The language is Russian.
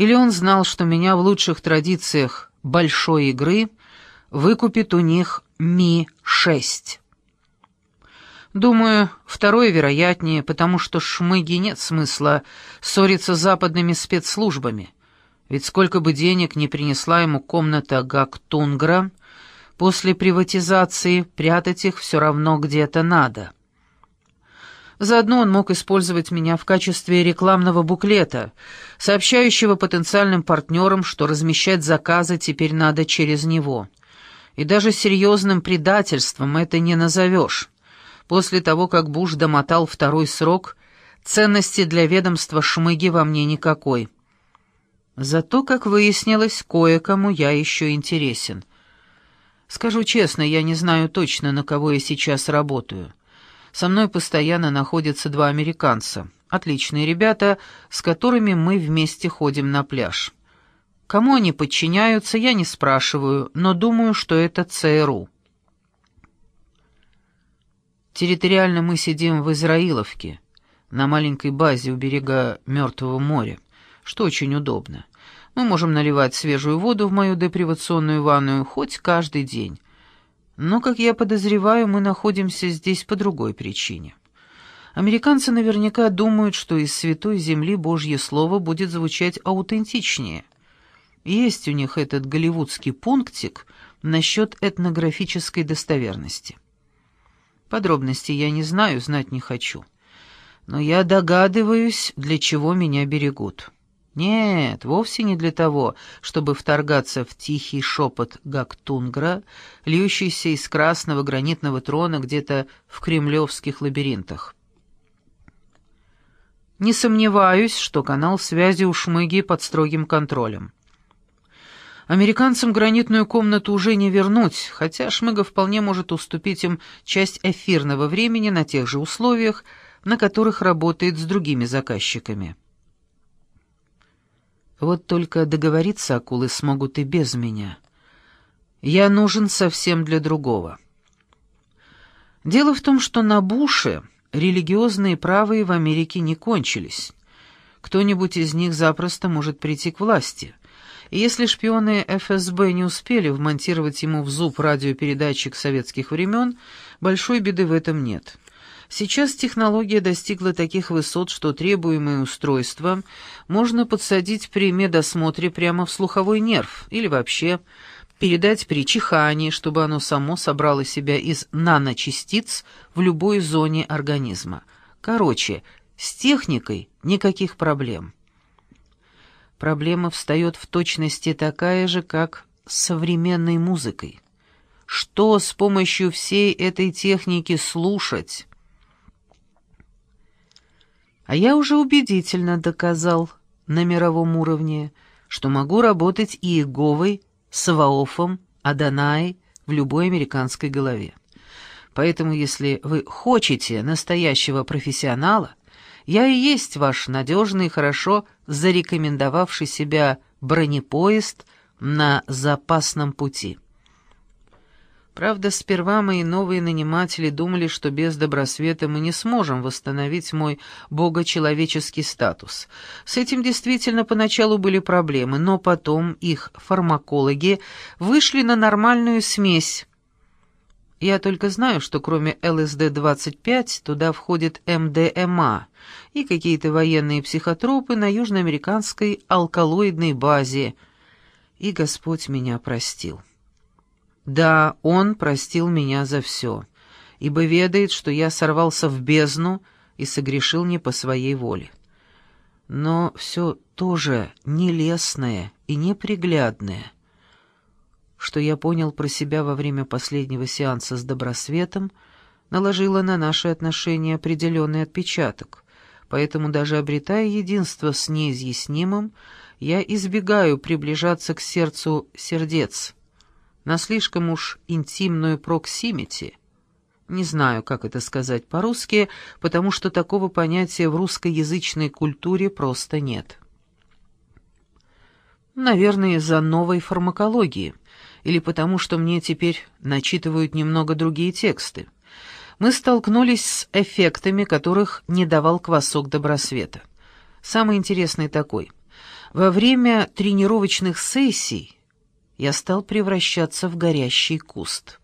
Или он знал, что меня в лучших традициях большой игры выкупит у них Ми-6. Думаю, второе вероятнее, потому что Шмыги нет смысла ссориться с западными спецслужбами. Ведь сколько бы денег не принесла ему комната Гактунгра, после приватизации прятать их все равно где-то надо. Заодно он мог использовать меня в качестве рекламного буклета, сообщающего потенциальным партнерам, что размещать заказы теперь надо через него. И даже серьезным предательством это не назовешь. После того, как Буш домотал второй срок, ценности для ведомства Шмыги во мне никакой. Зато, как выяснилось, кое-кому я еще интересен. Скажу честно, я не знаю точно, на кого я сейчас работаю. Со мной постоянно находятся два американца. Отличные ребята, с которыми мы вместе ходим на пляж. Кому они подчиняются, я не спрашиваю, но думаю, что это ЦРУ. Территориально мы сидим в Израиловке, на маленькой базе у берега Мертвого моря, что очень удобно. Мы можем наливать свежую воду в мою депривационную ванную хоть каждый день. Но, как я подозреваю, мы находимся здесь по другой причине. Американцы наверняка думают, что из Святой Земли Божье Слово будет звучать аутентичнее. Есть у них этот голливудский пунктик насчет этнографической достоверности. Подробностей я не знаю, знать не хочу. Но я догадываюсь, для чего меня берегут. Нет, вовсе не для того, чтобы вторгаться в тихий шепот Гактунгра, льющийся из красного гранитного трона где-то в кремлевских лабиринтах. Не сомневаюсь, что канал связи у Шмыги под строгим контролем. Американцам гранитную комнату уже не вернуть, хотя Шмыга вполне может уступить им часть эфирного времени на тех же условиях, на которых работает с другими заказчиками. Вот только договориться акулы смогут и без меня. Я нужен совсем для другого. Дело в том, что на Буше религиозные правые в Америке не кончились. Кто-нибудь из них запросто может прийти к власти. И если шпионы ФСБ не успели вмонтировать ему в зуб радиопередатчик советских времен, большой беды в этом нет. Сейчас технология достигла таких высот, что требуемое устройство можно подсадить при медосмотре прямо в слуховой нерв или вообще передать при чихании, чтобы оно само собрало себя из наночастиц в любой зоне организма. Короче, с техникой никаких проблем проблема встает в точности такая же, как с современной музыкой. Что с помощью всей этой техники слушать? А я уже убедительно доказал на мировом уровне, что могу работать и Иеговой, Саваофом, Адонай в любой американской голове. Поэтому, если вы хотите настоящего профессионала, я и есть ваш надежный, хорошо зарекомендовавший себя бронепоезд на запасном пути. Правда, сперва мои новые наниматели думали, что без добросвета мы не сможем восстановить мой богочеловеческий статус. С этим действительно поначалу были проблемы, но потом их фармакологи вышли на нормальную смесь, я только знаю, что кроме ЛСД-25 туда входит МДМА и какие-то военные психотропы на южноамериканской алкалоидной базе. И Господь меня простил. Да, Он простил меня за все, ибо ведает, что я сорвался в бездну и согрешил не по своей воле. Но все тоже нелестное и неприглядное — что я понял про себя во время последнего сеанса с Добросветом, наложило на наши отношения определенный отпечаток, поэтому даже обретая единство с неизъяснимым, я избегаю приближаться к сердцу сердец, на слишком уж интимную проксимити. Не знаю, как это сказать по-русски, потому что такого понятия в русскоязычной культуре просто нет. Наверное, из-за новой фармакологии — или потому, что мне теперь начитывают немного другие тексты. Мы столкнулись с эффектами, которых не давал квасок добросвета. Самый интересный такой. Во время тренировочных сессий я стал превращаться в горящий куст.